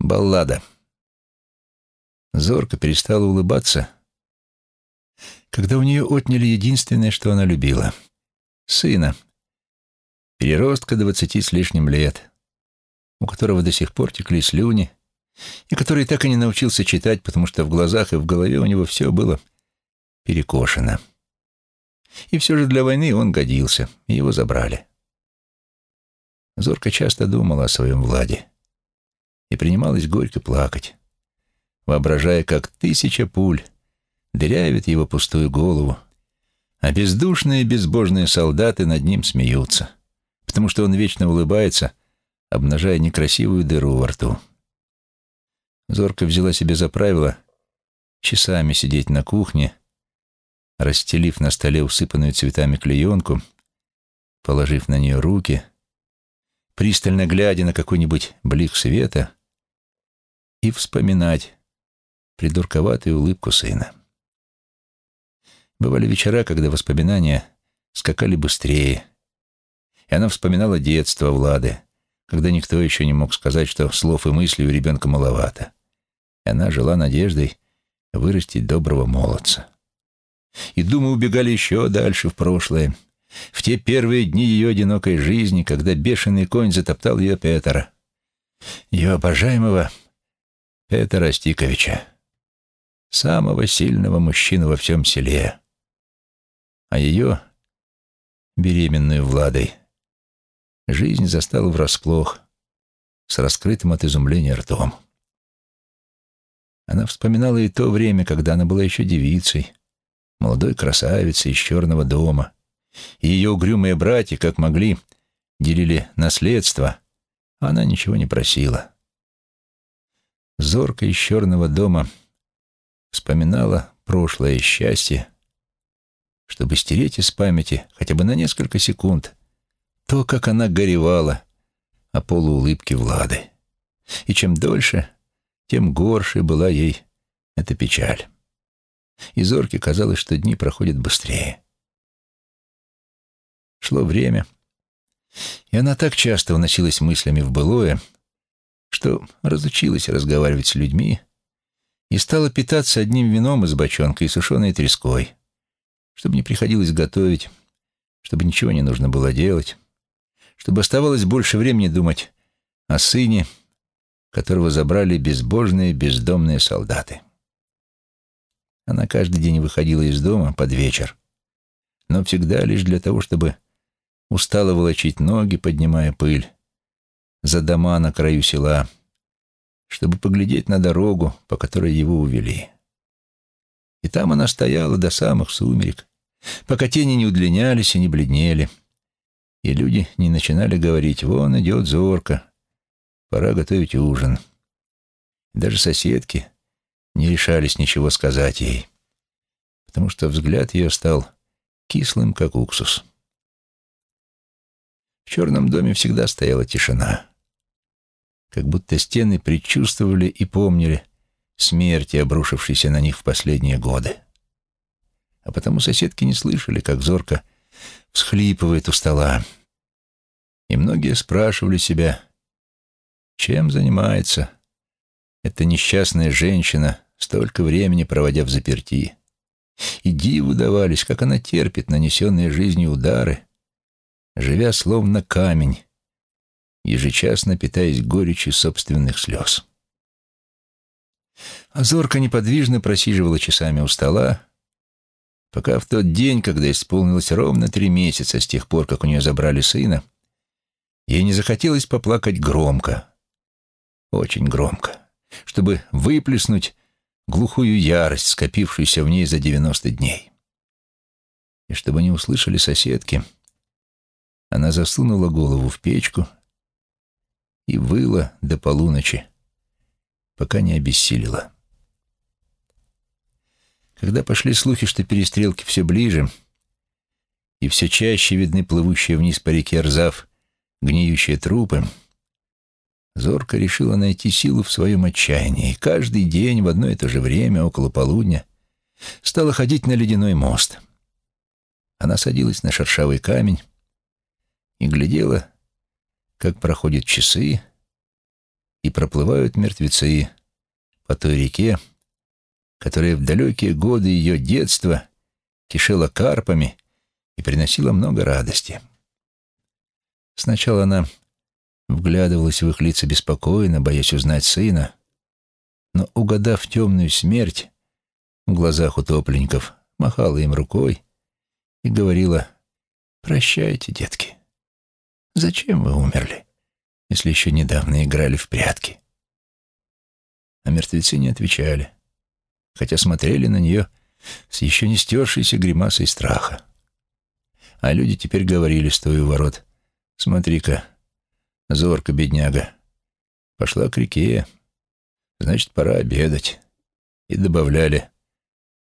Баллада. Зорко перестала улыбаться, когда у нее отняли единственное, что она любила — сына, переростка двадцати с лишним лет, у которого до сих пор текли слюни, и который так и не научился читать, потому что в глазах и в голове у него все было перекошено. И все же для войны он годился, и его забрали. Зорка часто думала о своем Владе и принималась горько плакать, воображая, как тысяча пуль дырявит его пустую голову, а бездушные безбожные солдаты над ним смеются, потому что он вечно улыбается, обнажая некрасивую дыру во рту. Зорка взяла себе за правило часами сидеть на кухне, расстелив на столе усыпанную цветами клеенку, положив на нее руки, пристально глядя на какой-нибудь блик света и вспоминать придурковатую улыбку сына. Бывали вечера, когда воспоминания скакали быстрее, и она вспоминала детство Влады, когда никто еще не мог сказать, что слов и мыслей у ребенка маловато, и она жила надеждой вырастить доброго молодца. И думы убегали еще дальше в прошлое, в те первые дни ее одинокой жизни, когда бешеный конь затоптал ее Петера, ее обожаемого Петра Стиковича, самого сильного мужчину во всем селе. А ее, беременную Владой, жизнь застала врасплох, с раскрытым от изумления ртом. Она вспоминала и то время, когда она была еще девицей, молодой красавицей из черного дома, и ее угрюмые братья, как могли, делили наследство, а она ничего не просила. Зорко из черного дома вспоминала прошлое счастье, чтобы стереть из памяти хотя бы на несколько секунд то, как она горевала о полуулыбке Влады. И чем дольше, тем горше была ей эта печаль. И Зорке казалось, что дни проходят быстрее. Шло время, и она так часто уносилась мыслями в былое, что разучилась разговаривать с людьми и стала питаться одним вином из бочонка и сушеной треской, чтобы не приходилось готовить, чтобы ничего не нужно было делать, чтобы оставалось больше времени думать о сыне, которого забрали безбожные бездомные солдаты. Она каждый день выходила из дома под вечер, но всегда лишь для того, чтобы устало волочить ноги, поднимая пыль, за дома на краю села, чтобы поглядеть на дорогу, по которой его увели. И там она стояла до самых сумерек, пока тени не удлинялись и не бледнели, и люди не начинали говорить «Вон идет зорко, пора готовить ужин». Даже соседки не решались ничего сказать ей, потому что взгляд ее стал кислым, как уксус. В черном доме всегда стояла тишина. Как будто стены предчувствовали и помнили смерти, обрушившейся на них в последние годы. А потому соседки не слышали, как зорко всхлипывает у стола. И многие спрашивали себя, чем занимается эта несчастная женщина, столько времени проводя в заперти. И диву давались, как она терпит нанесенные жизнью удары, живя словно камень, ежечасно питаясь горечью собственных слез. Азорка неподвижно просиживала часами у стола, пока в тот день, когда исполнилось ровно три месяца с тех пор, как у нее забрали сына, ей не захотелось поплакать громко, очень громко, чтобы выплеснуть глухую ярость, скопившуюся в ней за девяносто дней. И чтобы не услышали соседки — она засунула голову в печку и выла до полуночи, пока не обессилила. Когда пошли слухи, что перестрелки все ближе, и все чаще видны плывущие вниз по реке Рзав гниющие трупы, Зорка решила найти силу в своем отчаянии, и каждый день в одно и то же время, около полудня, стала ходить на ледяной мост. Она садилась на шершавый камень, и глядела, как проходят часы, и проплывают мертвецы по той реке, которая в далекие годы ее детства кишела карпами и приносила много радости. Сначала она вглядывалась в их лица беспокойно, боясь узнать сына, но, угадав темную смерть в глазах утопленников, махала им рукой и говорила «Прощайте, детки, зачем вы умерли, если еще недавно играли в прятки?» А мертвецы не отвечали, хотя смотрели на нее с еще не стершейся гримасой страха. А люди теперь говорили, стоя у ворот, «Смотри-ка, зорка, бедняга, пошла к реке, значит, пора обедать». И добавляли,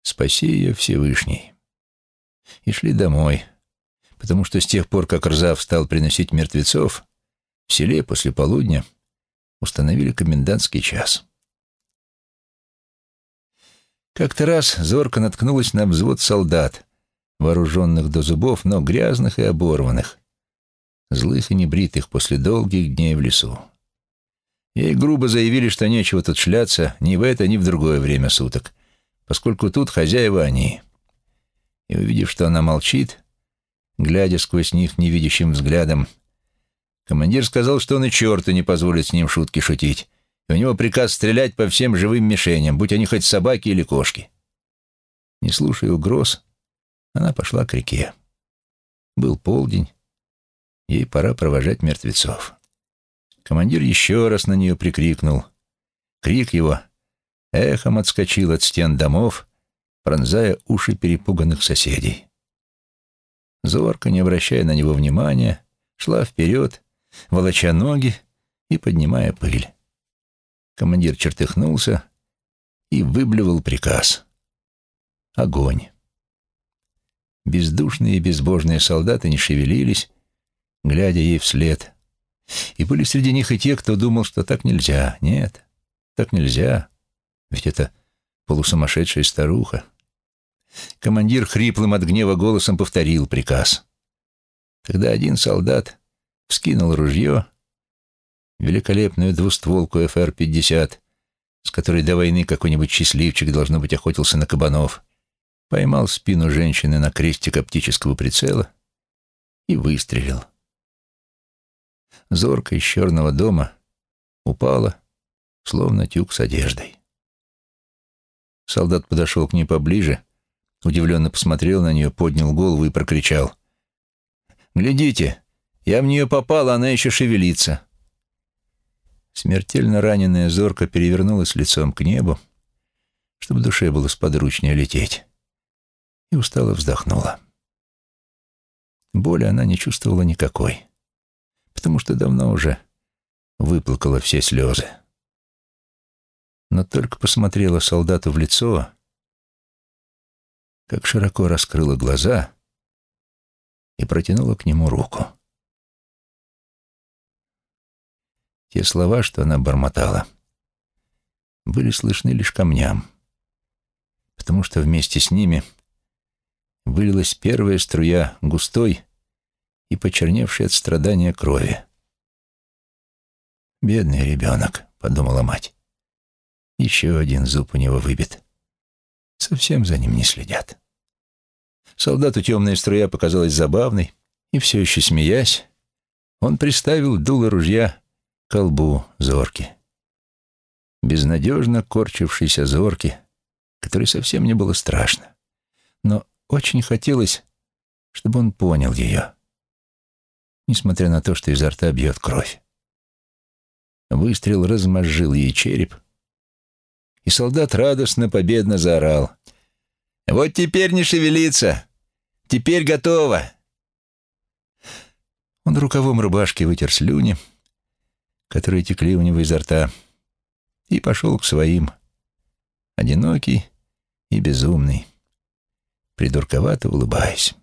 «Спаси ее Всевышний». И шли домой, потому что с тех пор, как Рзав стал приносить мертвецов, в селе после полудня установили комендантский час. Как-то раз зорко наткнулась на взвод солдат, вооруженных до зубов, но грязных и оборванных, злых и небритых после долгих дней в лесу. Ей грубо заявили, что нечего тут шляться ни в это, ни в другое время суток, поскольку тут хозяева они. И увидев, что она молчит, глядя сквозь них невидящим взглядом, командир сказал, что он и черту не позволит с ним шутки шутить, и у него приказ стрелять по всем живым мишеням, будь они хоть собаки или кошки. Не слушая угроз, она пошла к реке. Был полдень, ей пора провожать мертвецов. Командир еще раз на нее прикрикнул. Крик его эхом отскочил от стен домов, пронзая уши перепуганных соседей. Зорка, не обращая на него внимания, шла вперед, волоча ноги и поднимая пыль. Командир чертыхнулся и выблевал приказ. Огонь. Бездушные и безбожные солдаты не шевелились, глядя ей вслед. И были среди них и те, кто думал, что так нельзя. Нет, так нельзя, ведь это полусумасшедшая старуха. Командир хриплым от гнева голосом повторил приказ. Тогда один солдат вскинул ружье великолепную двустволку ФР-50, с которой до войны какой-нибудь счастливчик, должно быть, охотился на кабанов, поймал спину женщины на крестик оптического прицела и выстрелил. Зорка из черного дома упала, словно тюк с одеждой. Солдат подошел к ней поближе, удивленно посмотрел на нее, поднял голову и прокричал. «Глядите, я в нее попал, а она еще шевелится». Смертельно раненая зорка перевернулась лицом к небу, чтобы душе было сподручнее лететь, и устало вздохнула. Боли она не чувствовала никакой, потому что давно уже выплакала все слезы. Но только посмотрела солдату в лицо, как широко раскрыла глаза и протянула к нему руку. Те слова, что она бормотала, были слышны лишь камням, потому что вместе с ними вылилась первая струя густой и почерневшей от страдания крови. «Бедный ребенок», — подумала мать. «Еще один зуб у него выбит. Совсем за ним не следят». Солдату темная струя показалась забавной, и все еще смеясь, он приставил дуло ружья колбу зорки. Безнадежно корчившейся зорки, которой совсем не было страшно. Но очень хотелось, чтобы он понял ее, несмотря на то, что изо рта бьет кровь. Выстрел размозжил ей череп, и солдат радостно победно заорал. «Вот теперь не шевелиться! Теперь готово!» Он рукавом рубашки вытер слюни, которые текли у него изо рта, и пошел к своим, одинокий и безумный, придурковато улыбаясь.